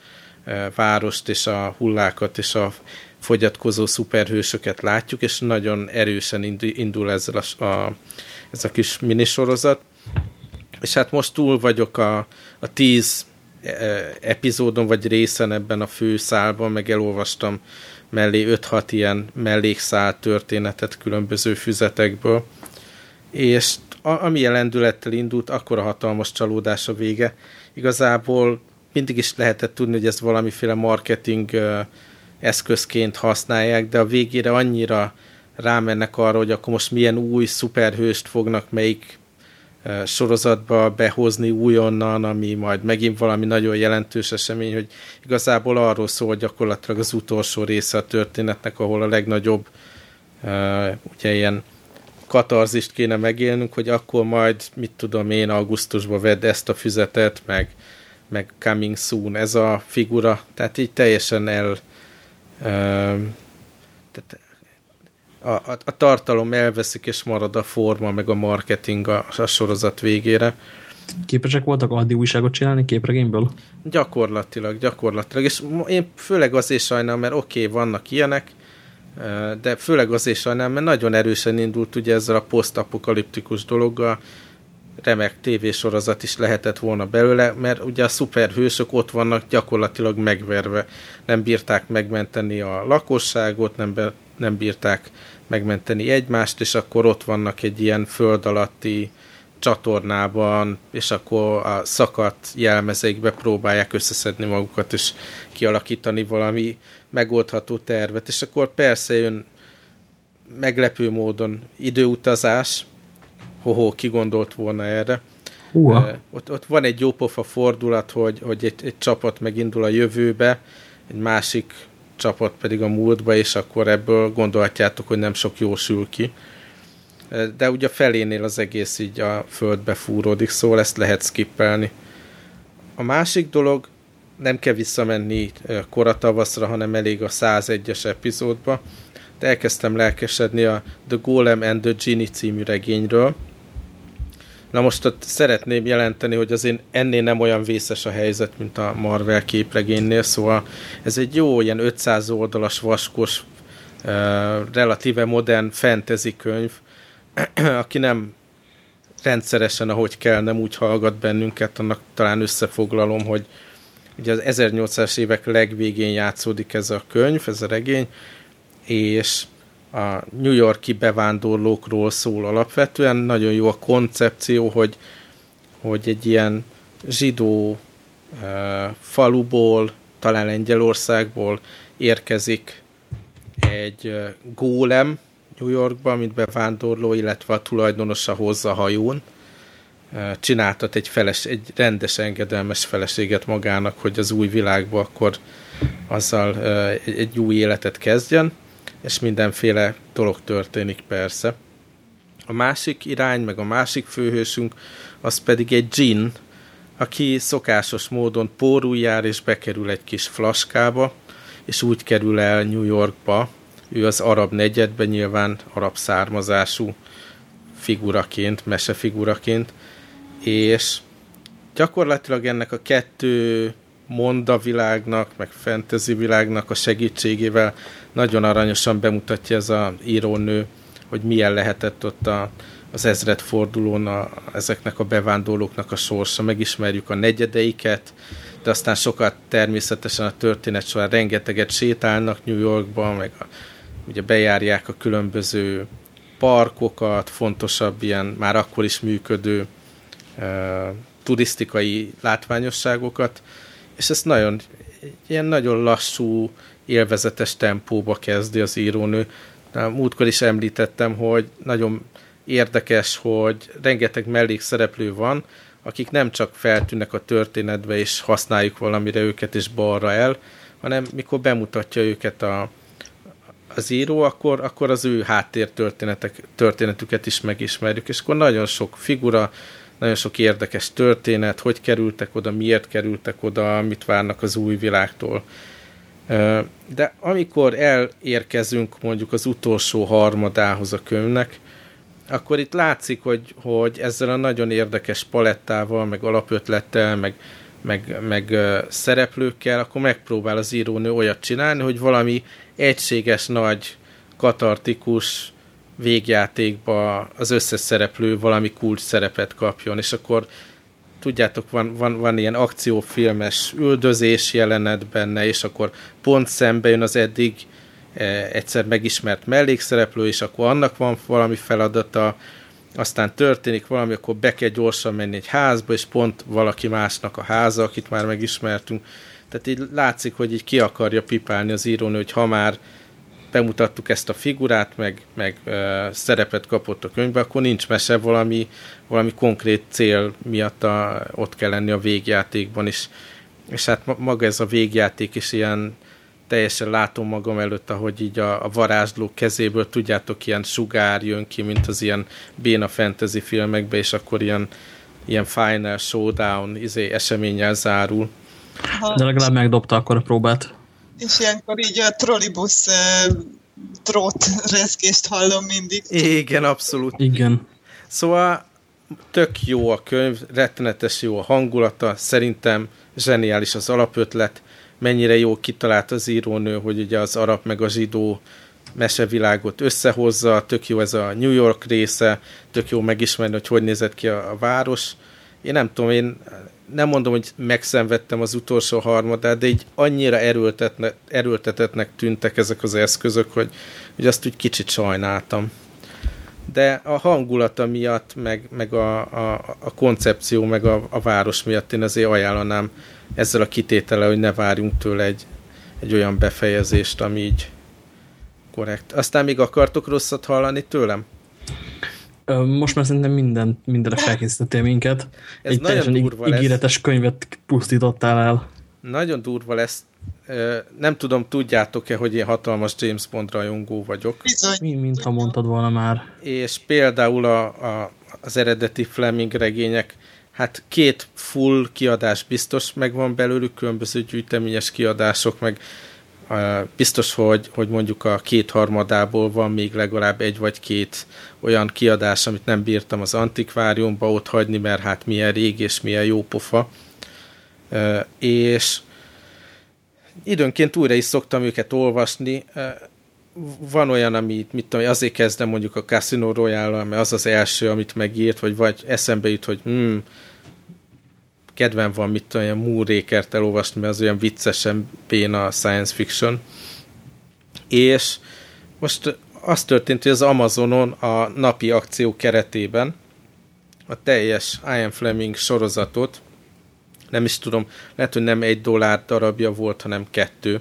e, várost és a hullákat és a fogyatkozó szuperhősöket látjuk, és nagyon erősen indul ezzel a, a, ez a kis minisorozat. És hát most túl vagyok a, a tíz e, epizódon, vagy részen ebben a főszálban, meg elolvastam mellé 5-6 ilyen mellékszál történetet különböző füzetekből, és a, amilyen lendülettel indult, akkor a hatalmas csalódás a vége. Igazából mindig is lehetett tudni, hogy ezt valamiféle marketing eszközként használják, de a végére annyira rámennek arra, hogy akkor most milyen új szuperhőst fognak melyik sorozatba behozni újonnan, ami majd megint valami nagyon jelentős esemény, hogy igazából arról szól gyakorlatilag az utolsó része a történetnek, ahol a legnagyobb ugye ilyen katarzist kéne megélnünk, hogy akkor majd, mit tudom én, augusztusban vedd ezt a füzetet, meg, meg coming soon, ez a figura, tehát így teljesen el tehát a, a, a tartalom elveszik, és marad a forma, meg a marketing a, a sorozat végére. Képesek voltak addig újságot csinálni képregényből? Gyakorlatilag, gyakorlatilag, és én főleg azért sajnálom, mert oké, okay, vannak ilyenek, de főleg azért sajnálom, mert nagyon erősen indult ugye ezzel a posztapokaliptikus dologgal, remek tévésorozat is lehetett volna belőle, mert ugye a szuperhősök ott vannak gyakorlatilag megverve. Nem bírták megmenteni a lakosságot, nem, be, nem bírták megmenteni egymást, és akkor ott vannak egy ilyen föld alatti csatornában, és akkor a szakadt jelmezeikbe próbálják összeszedni magukat, és kialakítani valami megoldható tervet, és akkor persze jön meglepő módon időutazás, hoho, ki gondolt volna erre. Uh. Ott, ott van egy jópofa fordulat, hogy, hogy egy, egy csapat megindul a jövőbe, egy másik csapat pedig a múltba, és akkor ebből gondolhatjátok, hogy nem sok jó sül ki. De ugye a felénél az egész így a földbe fúródik, szóval ezt lehet skippelni. A másik dolog, nem kell visszamenni koratavaszra, hanem elég a 101-es epizódba. De elkezdtem lelkesedni a The Golem and the Genie című regényről. Na most ott szeretném jelenteni, hogy azért ennél nem olyan vészes a helyzet, mint a Marvel képregénynél, szóval ez egy jó, ilyen 500 oldalas, vaskos, relatíve modern fantasy könyv, aki nem rendszeresen, ahogy kell, nem úgy hallgat bennünket, annak talán összefoglalom, hogy Ugye az 1800-as évek legvégén játszódik ez a könyv, ez a regény, és a New Yorki bevándorlókról szól alapvetően. Nagyon jó a koncepció, hogy, hogy egy ilyen zsidó uh, faluból, talán Lengyelországból érkezik egy uh, gólem New Yorkba, mint bevándorló, illetve a tulajdonosa hozza hajón, csináltat egy, feles, egy rendes engedelmes feleséget magának, hogy az új világba akkor azzal egy, egy új életet kezdjen, és mindenféle dolog történik persze. A másik irány, meg a másik főhősünk, az pedig egy gin, aki szokásos módon pórul jár, és bekerül egy kis flaskába, és úgy kerül el New Yorkba, ő az arab negyedben nyilván arab származású figuraként, mesefiguraként, és gyakorlatilag ennek a kettő monda világnak, meg fantasy világnak a segítségével nagyon aranyosan bemutatja ez a írónő, hogy milyen lehetett ott a, az ezred fordulón a, ezeknek a bevándorlóknak a sorsa. Megismerjük a negyedeiket, de aztán sokat természetesen a történet során rengeteget sétálnak New Yorkban, meg a, ugye bejárják a különböző parkokat, fontosabb ilyen már akkor is működő turisztikai látványosságokat, és ezt nagyon, ilyen nagyon lassú, élvezetes tempóba kezdi az írónő. Múltkor is említettem, hogy nagyon érdekes, hogy rengeteg mellékszereplő van, akik nem csak feltűnnek a történetbe, és használjuk valamire őket, és balra el, hanem mikor bemutatja őket a, az író, akkor, akkor az ő háttér történetek, történetüket is megismerjük, és akkor nagyon sok figura, nagyon sok érdekes történet, hogy kerültek oda, miért kerültek oda, mit várnak az új világtól. De amikor elérkezünk mondjuk az utolsó harmadához a könyvnek, akkor itt látszik, hogy, hogy ezzel a nagyon érdekes palettával, meg alapötlettel, meg, meg, meg szereplőkkel, akkor megpróbál az írónő olyat csinálni, hogy valami egységes, nagy, katartikus végjátékba az összes szereplő valami kulcs szerepet kapjon, és akkor tudjátok, van, van, van ilyen akciófilmes üldözés jelenet benne, és akkor pont szembe jön az eddig e, egyszer megismert mellékszereplő, és akkor annak van valami feladata, aztán történik valami, akkor be kell gyorsan menni egy házba, és pont valaki másnak a háza, akit már megismertünk. Tehát így látszik, hogy így ki akarja pipálni az írónő, hogy ha már bemutattuk ezt a figurát, meg, meg uh, szerepet kapott a könyvbe, akkor nincs mese valami, valami konkrét cél miatt a, ott kell lenni a végjátékban is. És hát maga ez a végjáték is ilyen teljesen látom magam előtt, ahogy így a, a varázsló kezéből, tudjátok, ilyen sugár jön ki, mint az ilyen béna fantasy filmekbe, és akkor ilyen, ilyen final showdown izé, eseménnyel zárul. De legalább megdobta akkor a próbát. És ilyenkor így a trollibusz drót rezgést hallom mindig. Igen, abszolút. Igen. Szóval tök jó a könyv, rettenetes jó a hangulata, szerintem zseniális az alapötlet, mennyire jó kitalált az írónő, hogy ugye az arab meg a zsidó mesevilágot összehozza, tök jó ez a New York része, tök jó megismerni, hogy hogy nézett ki a, a város. Én nem tudom, én nem mondom, hogy megszenvedtem az utolsó harmadát, de így annyira erőltetetnek tűntek ezek az eszközök, hogy, hogy azt úgy kicsit sajnáltam. De a hangulata miatt, meg, meg a, a, a koncepció, meg a, a város miatt én azért ajánlanám ezzel a kitétele, hogy ne várjunk tőle egy, egy olyan befejezést, ami így korrekt. Aztán még akartok rosszat hallani tőlem? Most már szerintem minden, mindenre felkészítettél minket. Ez Egy teljesen ígéretes lesz. könyvet pusztítottál el. Nagyon durva lesz. Nem tudom, tudjátok-e, hogy én hatalmas James Bond rajongó vagyok. Bizony. Mi, mint ha mondtad volna már. És például a, a, az eredeti Fleming regények, hát két full kiadás biztos megvan belőlük, különböző gyűjteményes kiadások, meg Biztos, hogy, hogy mondjuk a kétharmadából van még legalább egy vagy két olyan kiadás, amit nem bírtam az antikváriumba ott hagyni, mert hát milyen rég és milyen jó pofa. És időnként újra is szoktam őket olvasni. Van olyan, amit mit tudom, azért kezdem mondjuk a Casino Royale, mert az az első, amit megírt, vagy vagy eszembe jut, hogy hmm, kedvem van, mit tudom, ilyen Moorékert elolvasni, mert az olyan viccesen béna science fiction. És most az történt, hogy az Amazonon a napi akció keretében a teljes Ian Fleming sorozatot, nem is tudom, lehet, hogy nem egy dollár darabja volt, hanem kettő,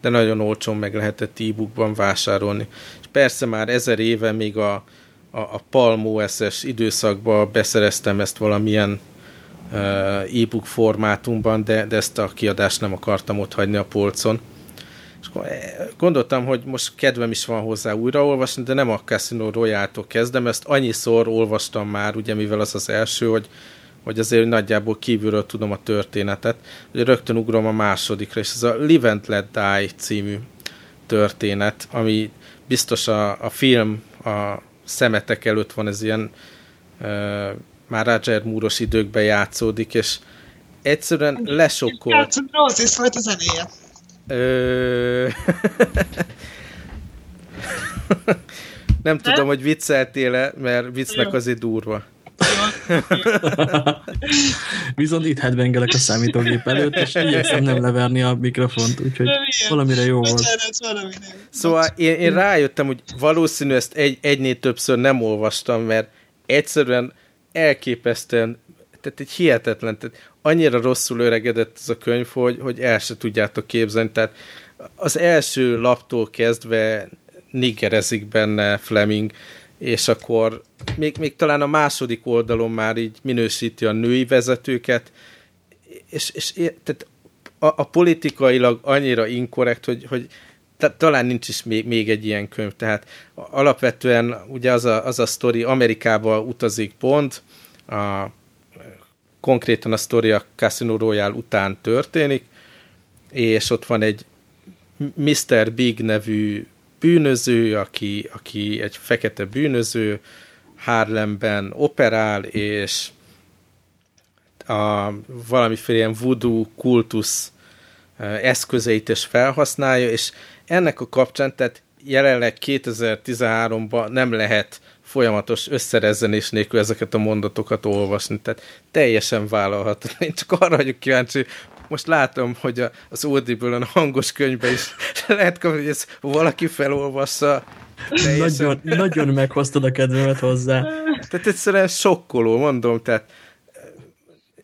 de nagyon olcsón meg lehetett e-bookban vásárolni. És persze már ezer éve még a, a, a Palm OS-es időszakban beszereztem ezt valamilyen e-book formátumban, de, de ezt a kiadást nem akartam ott hagyni a polcon. És gondoltam, hogy most kedvem is van hozzá újraolvasni, de nem a Casino Royale-tól kezdem, ezt annyiszor olvastam már, ugye mivel az az első, hogy, hogy azért nagyjából kívülről tudom a történetet, hogy rögtön ugrom a másodikra, és ez a Live and Let Die című történet, ami biztos a, a film a szemetek előtt van, ez ilyen már Roger Múros időkben játszódik, és egyszerűen lesokkolt. Játszunk Roses volt a zenéje. Ö... Nem tudom, hogy vicceltél-e, mert viccnek azért durva. Viszont itt headbangelek a számítógép előtt, és igyekszem nem leverni a mikrofont, úgyhogy valamire jó volt. Szóval én, én rájöttem, hogy valószínű ezt egy, egynél többször nem olvastam, mert egyszerűen elképesztően, tehát egy hihetetlen, tehát annyira rosszul öregedett ez a könyv, hogy, hogy el se tudjátok képzelni, tehát az első laptól kezdve niggerezik benne Fleming, és akkor még, még talán a második oldalon már így minősíti a női vezetőket, és, és tehát a, a politikailag annyira inkorrekt, hogy, hogy talán nincs is még, még egy ilyen könyv, tehát alapvetően ugye az a, az a sztori, Amerikába utazik Bond, a, konkrétan a sztori a Casino Royale után történik, és ott van egy Mr. Big nevű bűnöző, aki, aki egy fekete bűnöző, Harlemben operál, és a valamiféle ilyen voodoo kultusz eszközeit is felhasználja, és ennek a kapcsán, tehát jelenleg 2013-ban nem lehet folyamatos összerezzenés nélkül ezeket a mondatokat olvasni, tehát teljesen vállalható. Én csak arra vagyok kíváncsi, most látom, hogy az Audible-on a hangos könyvben is lehet kapni, hogy ezt valaki felolvassa. Nagyon, nagyon meghoztad a kedvemet hozzá. Tehát egyszerűen sokkoló, mondom, tehát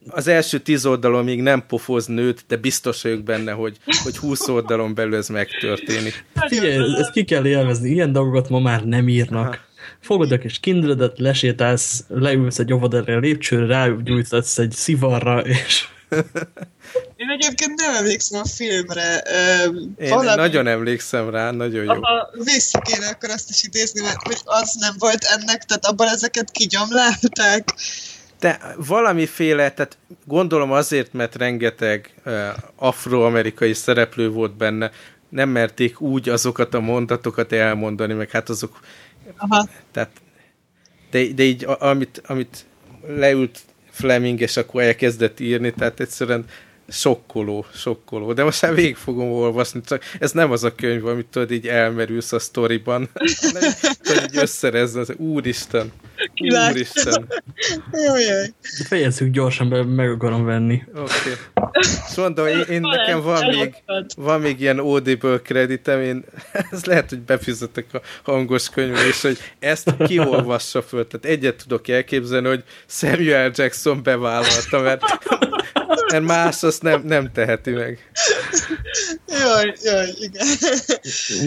az első tíz oldalon még nem pofoz nőt, de biztos vagyok benne, hogy, hogy húsz oldalon belül ez megtörténik. Figyelj, ezt ki kell élvezni, ilyen dolgokat ma már nem írnak. Aha. Fogod a kis kindredet, lesétálsz, leülsz egy óvodára lépcsőre, rágyújtatsz egy szivarra, és... Én egyébként nem emlékszem a filmre. Én valami... nagyon emlékszem rá, nagyon jó. Ha vissza kéne akkor azt is idézni, mert hogy az nem volt ennek, tehát abban ezeket kigyomlálták de valamiféle, tehát gondolom azért, mert rengeteg uh, afroamerikai szereplő volt benne, nem merték úgy azokat a mondatokat elmondani, meg hát azok... Aha. Tehát, de, de így, amit, amit leült Fleming, és akkor elkezdett írni, tehát egyszerűen sokkoló, sokkoló. De most már végig fogom olvasni, csak ez nem az a könyv, amit tudod, így elmerülsz a sztoriban. tudod, így összerezze, az úristen. Úristen. Jaj, Fejezzük gyorsan, be, meg akarom venni. Oké. Okay. És mondom, én, én nekem van még, van még ilyen Audible kreditem, én ez lehet, hogy befizetek a hangos könyvre, és hogy ezt kiolvassa föl. Tehát egyet tudok elképzelni, hogy Samuel Jackson bevállalta, mert mert más azt nem, nem teheti meg. Jaj, jaj, igen.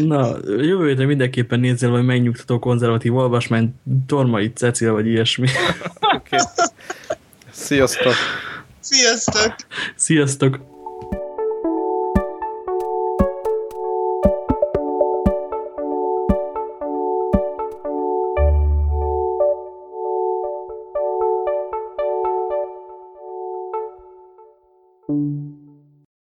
Na, jövő héten mindenképpen nézzél vagy megnyugtató konzervatív olvasmány, Tormai Cecil vagy ilyesmi. okay. Sziasztok! Sziasztok! Sziasztok!